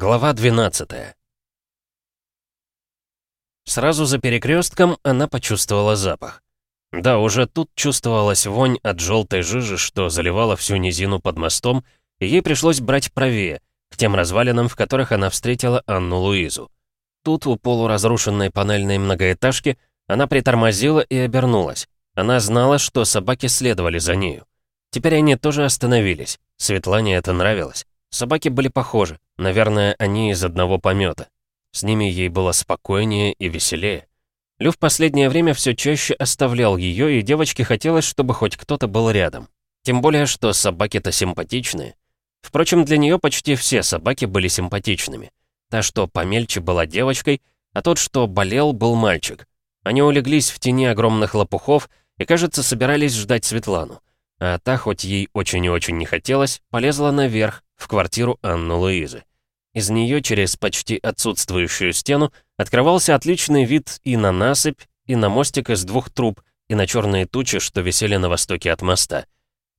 Глава 12 Сразу за перекрестком она почувствовала запах. Да, уже тут чувствовалась вонь от желтой жижи, что заливала всю низину под мостом, и ей пришлось брать правее, к тем развалинам, в которых она встретила Анну Луизу. Тут, у полуразрушенной панельной многоэтажки, она притормозила и обернулась. Она знала, что собаки следовали за нею. Теперь они тоже остановились. Светлане это нравилось. Собаки были похожи. Наверное, они из одного помета. С ними ей было спокойнее и веселее. Лю в последнее время все чаще оставлял ее, и девочке хотелось, чтобы хоть кто-то был рядом. Тем более, что собаки-то симпатичные. Впрочем, для нее почти все собаки были симпатичными. Та, что помельче, была девочкой, а тот, что болел, был мальчик. Они улеглись в тени огромных лопухов и, кажется, собирались ждать Светлану. А та, хоть ей очень и очень не хотелось, полезла наверх, в квартиру Анны Луизы. Из нее через почти отсутствующую стену открывался отличный вид и на насыпь, и на мостик из двух труб, и на черные тучи, что висели на востоке от моста.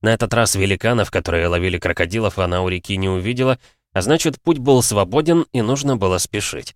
На этот раз великанов, которые ловили крокодилов, она у реки не увидела, а значит, путь был свободен и нужно было спешить.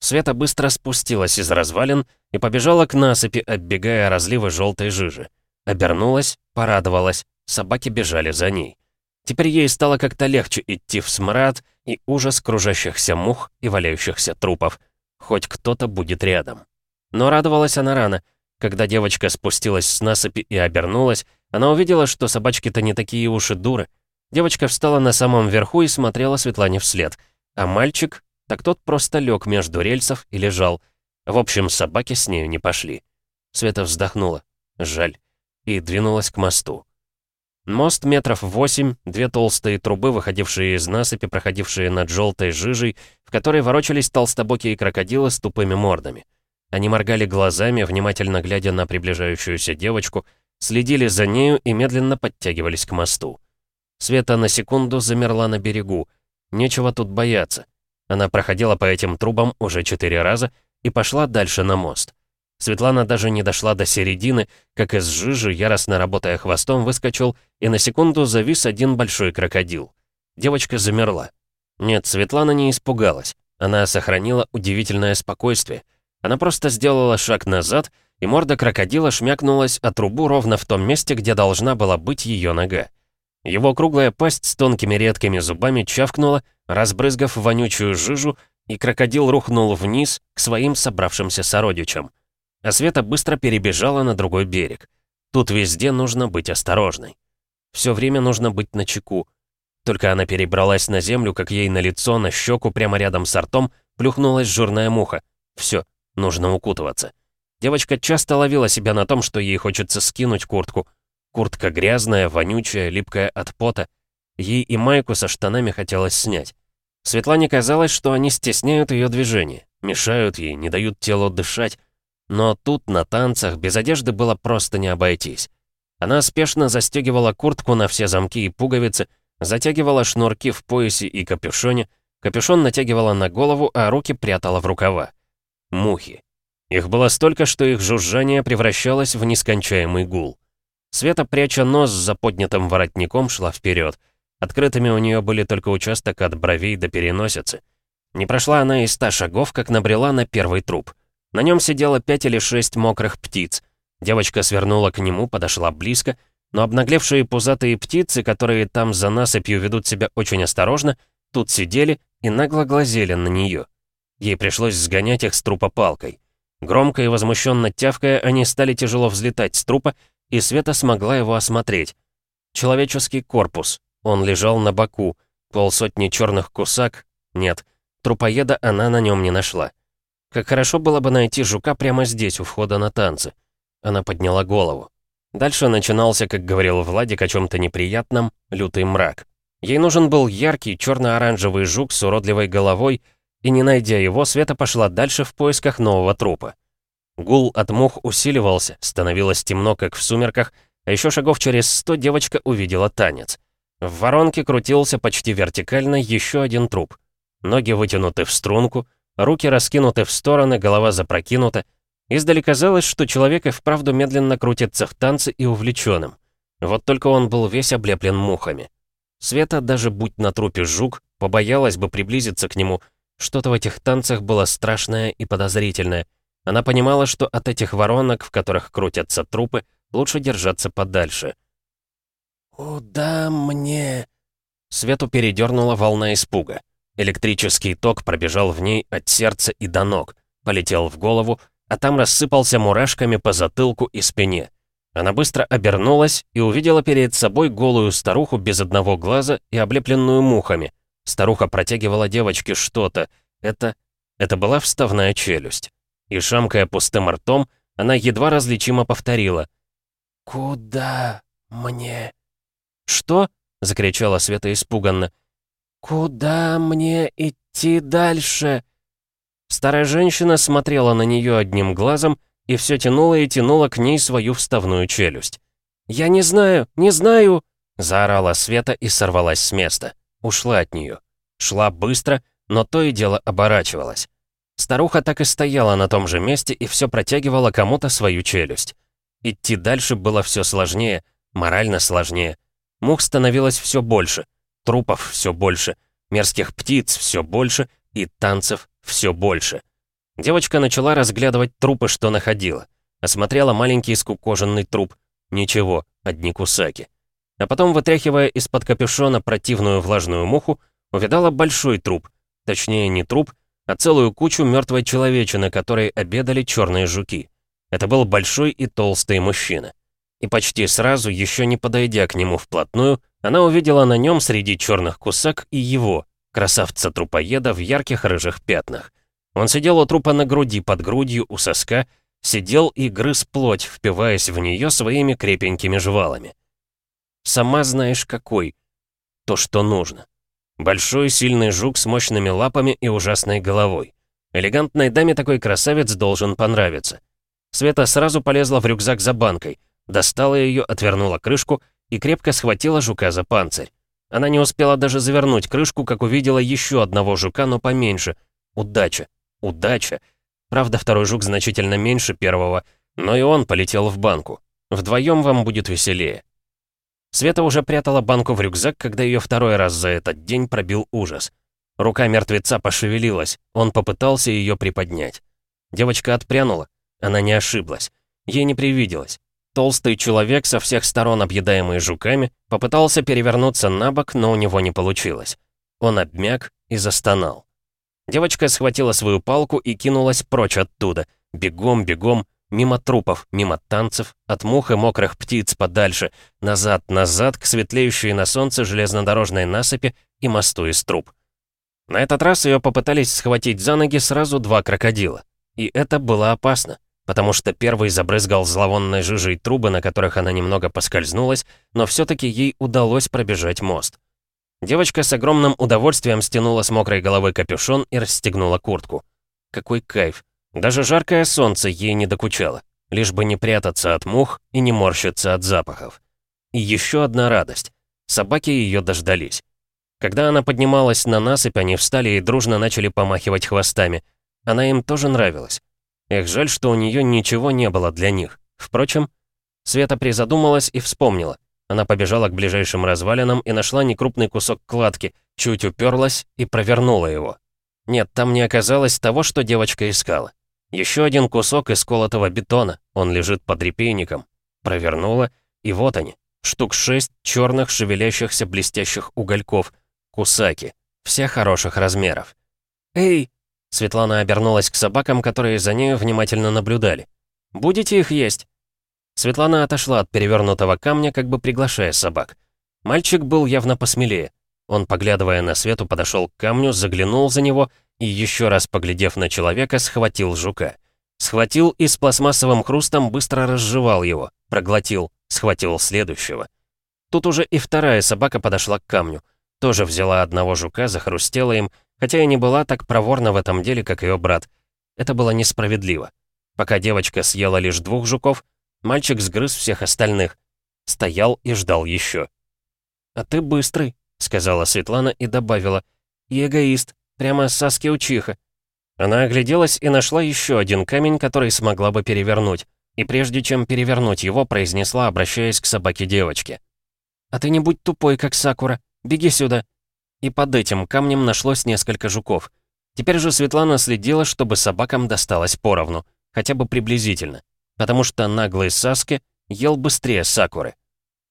Света быстро спустилась из развалин и побежала к насыпи, оббегая разливы желтой жижи. Обернулась, порадовалась, собаки бежали за ней. Теперь ей стало как-то легче идти в смрад и ужас кружащихся мух и валяющихся трупов. Хоть кто-то будет рядом. Но радовалась она рано. Когда девочка спустилась с насыпи и обернулась, она увидела, что собачки-то не такие уж и дуры. Девочка встала на самом верху и смотрела Светлане вслед. А мальчик, так тот просто лег между рельсов и лежал. В общем, собаки с нею не пошли. Света вздохнула. Жаль. И двинулась к мосту. Мост метров восемь, две толстые трубы, выходившие из насыпи, проходившие над желтой жижей, в которой ворочались толстобокие крокодилы с тупыми мордами. Они моргали глазами, внимательно глядя на приближающуюся девочку, следили за нею и медленно подтягивались к мосту. Света на секунду замерла на берегу. Нечего тут бояться. Она проходила по этим трубам уже четыре раза и пошла дальше на мост. Светлана даже не дошла до середины, как из жижи, яростно работая хвостом, выскочил, и на секунду завис один большой крокодил. Девочка замерла. Нет, Светлана не испугалась. Она сохранила удивительное спокойствие. Она просто сделала шаг назад, и морда крокодила шмякнулась о трубу ровно в том месте, где должна была быть ее нога. Его круглая пасть с тонкими редкими зубами чавкнула, разбрызгав вонючую жижу, и крокодил рухнул вниз к своим собравшимся сородичам а Света быстро перебежала на другой берег. Тут везде нужно быть осторожной. Все время нужно быть на чеку. Только она перебралась на землю, как ей на лицо, на щеку, прямо рядом с ртом, плюхнулась жирная муха. Все, нужно укутываться. Девочка часто ловила себя на том, что ей хочется скинуть куртку. Куртка грязная, вонючая, липкая от пота. Ей и майку со штанами хотелось снять. Светлане казалось, что они стесняют ее движение, мешают ей, не дают телу дышать, но тут, на танцах, без одежды было просто не обойтись. Она спешно застегивала куртку на все замки и пуговицы, затягивала шнурки в поясе и капюшоне, капюшон натягивала на голову, а руки прятала в рукава. Мухи. Их было столько, что их жужжание превращалось в нескончаемый гул. Света, пряча нос за поднятым воротником, шла вперед. Открытыми у нее были только участок от бровей до переносицы. Не прошла она и ста шагов, как набрела на первый труп — на нем сидело пять или шесть мокрых птиц. Девочка свернула к нему, подошла близко, но обнаглевшие пузатые птицы, которые там за насыпью ведут себя очень осторожно, тут сидели и нагло глазели на нее. Ей пришлось сгонять их с трупа палкой. Громко и возмущенно тявкая, они стали тяжело взлетать с трупа, и Света смогла его осмотреть. Человеческий корпус. Он лежал на боку. Полсотни черных кусак. Нет, трупоеда она на нем не нашла. Как хорошо было бы найти жука прямо здесь, у входа на танцы. Она подняла голову. Дальше начинался, как говорил Владик, о чем-то неприятном, лютый мрак. Ей нужен был яркий черно-оранжевый жук с уродливой головой, и не найдя его, Света пошла дальше в поисках нового трупа. Гул от мух усиливался, становилось темно, как в сумерках, а еще шагов через сто девочка увидела танец. В воронке крутился почти вертикально еще один труп. Ноги вытянуты в струнку, Руки раскинуты в стороны, голова запрокинута. Издали казалось, что человек и вправду медленно крутится в танце и увлеченным. Вот только он был весь облеплен мухами. Света, даже будь на трупе жук, побоялась бы приблизиться к нему. Что-то в этих танцах было страшное и подозрительное. Она понимала, что от этих воронок, в которых крутятся трупы, лучше держаться подальше. «Куда мне?» Свету передернула волна испуга. Электрический ток пробежал в ней от сердца и до ног, полетел в голову, а там рассыпался мурашками по затылку и спине. Она быстро обернулась и увидела перед собой голую старуху без одного глаза и облепленную мухами. Старуха протягивала девочке что-то. Это... это была вставная челюсть. И, шамкая пустым ртом, она едва различимо повторила. «Куда мне?» «Что?» — закричала Света испуганно. «Куда мне идти дальше?» Старая женщина смотрела на нее одним глазом и все тянула и тянула к ней свою вставную челюсть. «Я не знаю, не знаю!» — заорала Света и сорвалась с места. Ушла от нее. Шла быстро, но то и дело оборачивалась. Старуха так и стояла на том же месте и все протягивала кому-то свою челюсть. Идти дальше было все сложнее, морально сложнее. Мух становилось все больше, трупов все больше, мерзких птиц все больше и танцев все больше. Девочка начала разглядывать трупы, что находила. Осмотрела маленький скукоженный труп. Ничего, одни кусаки. А потом, вытряхивая из-под капюшона противную влажную муху, увидала большой труп. Точнее, не труп, а целую кучу мертвой человечины, которой обедали черные жуки. Это был большой и толстый мужчина. И почти сразу, еще не подойдя к нему вплотную, она увидела на нем среди черных кусак и его, красавца-трупоеда в ярких рыжих пятнах. Он сидел у трупа на груди, под грудью, у соска, сидел и грыз плоть, впиваясь в нее своими крепенькими жвалами. Сама знаешь какой. То, что нужно. Большой сильный жук с мощными лапами и ужасной головой. Элегантной даме такой красавец должен понравиться. Света сразу полезла в рюкзак за банкой, достала ее, отвернула крышку и крепко схватила жука за панцирь. Она не успела даже завернуть крышку, как увидела еще одного жука, но поменьше. Удача. Удача. Правда, второй жук значительно меньше первого, но и он полетел в банку. Вдвоем вам будет веселее. Света уже прятала банку в рюкзак, когда ее второй раз за этот день пробил ужас. Рука мертвеца пошевелилась, он попытался ее приподнять. Девочка отпрянула. Она не ошиблась. Ей не привиделось. Толстый человек, со всех сторон объедаемый жуками, попытался перевернуться на бок, но у него не получилось. Он обмяк и застонал. Девочка схватила свою палку и кинулась прочь оттуда. Бегом, бегом, мимо трупов, мимо танцев, от мух и мокрых птиц подальше, назад, назад, к светлеющей на солнце железнодорожной насыпи и мосту из труб. На этот раз ее попытались схватить за ноги сразу два крокодила. И это было опасно, потому что первый забрызгал зловонной жижей трубы, на которых она немного поскользнулась, но все-таки ей удалось пробежать мост. Девочка с огромным удовольствием стянула с мокрой головы капюшон и расстегнула куртку. Какой кайф. Даже жаркое солнце ей не докучало. Лишь бы не прятаться от мух и не морщиться от запахов. И еще одна радость. Собаки ее дождались. Когда она поднималась на насыпь, они встали и дружно начали помахивать хвостами. Она им тоже нравилась. Эх, жаль, что у нее ничего не было для них. Впрочем, Света призадумалась и вспомнила. Она побежала к ближайшим развалинам и нашла некрупный кусок кладки, чуть уперлась и провернула его. Нет, там не оказалось того, что девочка искала. Еще один кусок из колотого бетона, он лежит под репейником. Провернула, и вот они, штук шесть черных шевелящихся блестящих угольков, кусаки, все хороших размеров. «Эй!» Светлана обернулась к собакам, которые за нею внимательно наблюдали. «Будете их есть?» Светлана отошла от перевернутого камня, как бы приглашая собак. Мальчик был явно посмелее. Он, поглядывая на свету, подошел к камню, заглянул за него и, еще раз поглядев на человека, схватил жука. Схватил и с пластмассовым хрустом быстро разжевал его, проглотил, схватил следующего. Тут уже и вторая собака подошла к камню. Тоже взяла одного жука, захрустела им, хотя и не была так проворна в этом деле, как ее брат. Это было несправедливо. Пока девочка съела лишь двух жуков, Мальчик сгрыз всех остальных. Стоял и ждал еще. «А ты быстрый», — сказала Светлана и добавила. «И эгоист. Прямо Саски учиха». Она огляделась и нашла еще один камень, который смогла бы перевернуть. И прежде чем перевернуть его, произнесла, обращаясь к собаке девочке. «А ты не будь тупой, как Сакура. Беги сюда». И под этим камнем нашлось несколько жуков. Теперь же Светлана следила, чтобы собакам досталось поровну, хотя бы приблизительно, потому что наглый Саски ел быстрее Сакуры.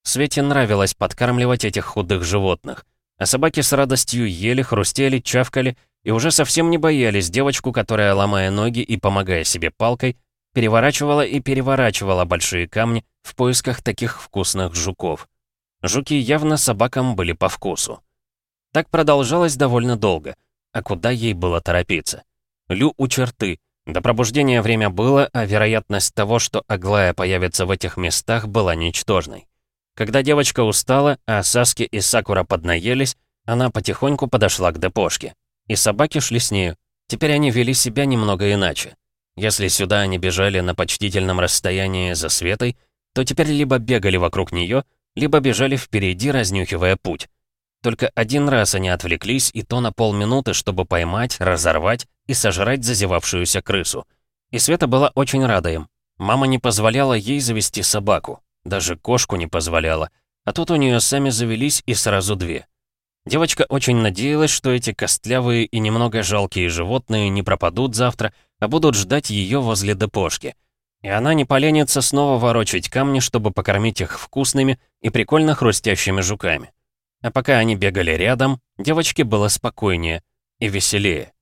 Свете нравилось подкармливать этих худых животных, а собаки с радостью ели, хрустели, чавкали и уже совсем не боялись девочку, которая, ломая ноги и помогая себе палкой, переворачивала и переворачивала большие камни в поисках таких вкусных жуков. Жуки явно собакам были по вкусу. Так продолжалось довольно долго. А куда ей было торопиться? Лю у черты. До пробуждения время было, а вероятность того, что Аглая появится в этих местах, была ничтожной. Когда девочка устала, а Саски и Сакура поднаелись, она потихоньку подошла к депошке. И собаки шли с нею. Теперь они вели себя немного иначе. Если сюда они бежали на почтительном расстоянии за Светой, то теперь либо бегали вокруг нее, либо бежали впереди, разнюхивая путь. Только один раз они отвлеклись, и то на полминуты, чтобы поймать, разорвать и сожрать зазевавшуюся крысу. И Света была очень рада им. Мама не позволяла ей завести собаку. Даже кошку не позволяла. А тут у нее сами завелись и сразу две. Девочка очень надеялась, что эти костлявые и немного жалкие животные не пропадут завтра, а будут ждать ее возле депошки. И она не поленится снова ворочать камни, чтобы покормить их вкусными и прикольно хрустящими жуками. А пока они бегали рядом, девочке было спокойнее и веселее.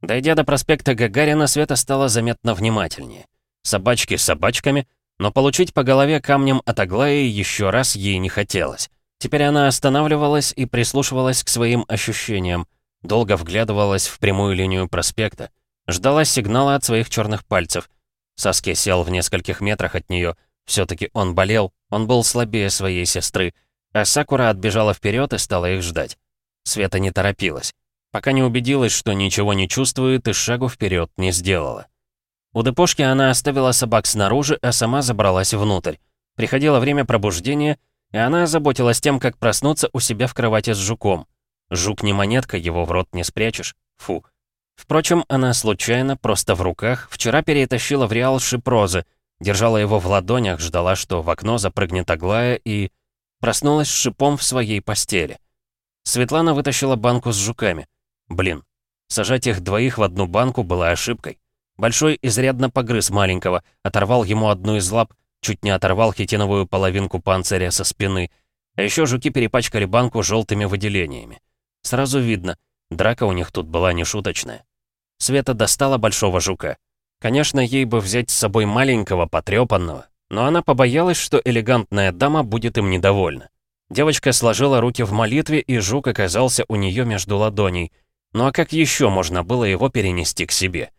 Дойдя до проспекта Гагарина, Света стала заметно внимательнее. Собачки с собачками, но получить по голове камнем от Аглаи еще раз ей не хотелось. Теперь она останавливалась и прислушивалась к своим ощущениям, долго вглядывалась в прямую линию проспекта, ждала сигнала от своих черных пальцев — Саски сел в нескольких метрах от нее. Все-таки он болел, он был слабее своей сестры. А Сакура отбежала вперед и стала их ждать. Света не торопилась. Пока не убедилась, что ничего не чувствует и шагу вперед не сделала. У депошки она оставила собак снаружи, а сама забралась внутрь. Приходило время пробуждения, и она озаботилась тем, как проснуться у себя в кровати с жуком. Жук не монетка, его в рот не спрячешь. Фу. Впрочем, она случайно, просто в руках, вчера перетащила в Реал шипрозы, держала его в ладонях, ждала, что в окно запрыгнет Аглая и... Проснулась с шипом в своей постели. Светлана вытащила банку с жуками. Блин, сажать их двоих в одну банку была ошибкой. Большой изрядно погрыз маленького, оторвал ему одну из лап, чуть не оторвал хитиновую половинку панциря со спины. А еще жуки перепачкали банку желтыми выделениями. Сразу видно, драка у них тут была нешуточная. Света достала большого жука. Конечно, ей бы взять с собой маленького, потрепанного, но она побоялась, что элегантная дама будет им недовольна. Девочка сложила руки в молитве, и жук оказался у нее между ладоней. Ну а как еще можно было его перенести к себе?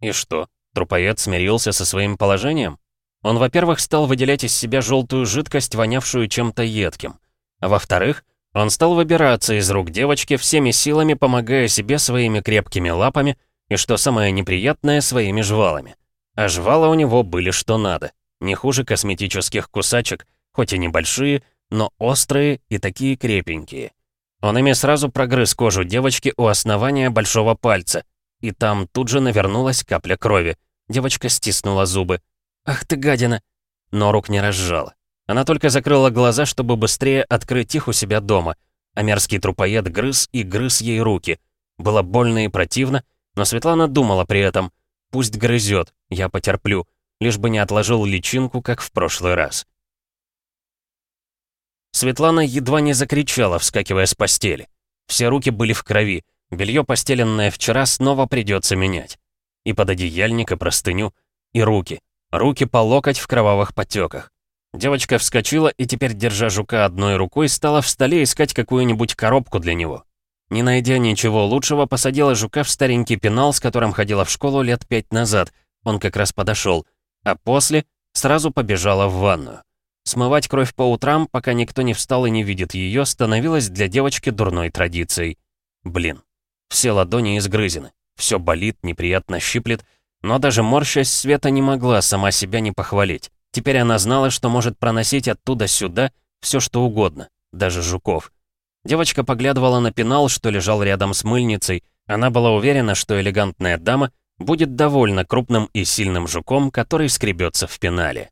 И что, трупоед смирился со своим положением? Он, во-первых, стал выделять из себя желтую жидкость, вонявшую чем-то едким. А во-вторых, он стал выбираться из рук девочки, всеми силами помогая себе своими крепкими лапами, и что самое неприятное, своими жвалами. А жвала у него были что надо. Не хуже косметических кусачек, хоть и небольшие, но острые и такие крепенькие. Он ими сразу прогрыз кожу девочки у основания большого пальца, и там тут же навернулась капля крови. Девочка стиснула зубы. «Ах ты гадина!» Но рук не разжала. Она только закрыла глаза, чтобы быстрее открыть их у себя дома. А мерзкий трупоед грыз и грыз ей руки. Было больно и противно, но Светлана думала при этом, пусть грызет, я потерплю, лишь бы не отложил личинку, как в прошлый раз. Светлана едва не закричала, вскакивая с постели. Все руки были в крови, белье, постеленное вчера, снова придется менять. И пододеяльник, и простыню, и руки. Руки по локоть в кровавых потеках. Девочка вскочила и теперь, держа жука одной рукой, стала в столе искать какую-нибудь коробку для него. Не найдя ничего лучшего, посадила жука в старенький пенал, с которым ходила в школу лет пять назад. Он как раз подошел. А после сразу побежала в ванную. Смывать кровь по утрам, пока никто не встал и не видит ее, становилось для девочки дурной традицией. Блин, все ладони изгрызены, все болит, неприятно щиплет, но даже морщась Света не могла сама себя не похвалить. Теперь она знала, что может проносить оттуда сюда все что угодно, даже жуков. Девочка поглядывала на пенал, что лежал рядом с мыльницей. Она была уверена, что элегантная дама будет довольна крупным и сильным жуком, который скребется в пенале.